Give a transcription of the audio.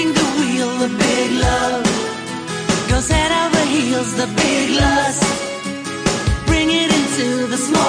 rocking the wheel, the big love. Goes head over heels, the big lust. Bring it into the small.